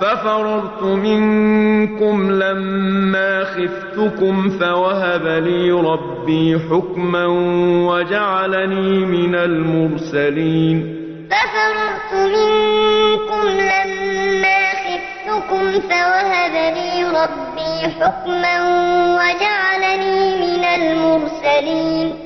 فَفَرَرْتُ مِنكُمْ لَمَّا خِفْتُكُمْ فَوَهَبَ لِي رَبِّي حُكْمًا وَجَعَلَنِي مِنَ الْمُرْسَلِينَ فَفَرَرْتُ مِنكُمْ لَمَّا خِفْتُكُمْ فَوَهَبَ لِي رَبِّي حُكْمًا وَجَعَلَنِي مِنَ الْمُرْسَلِينَ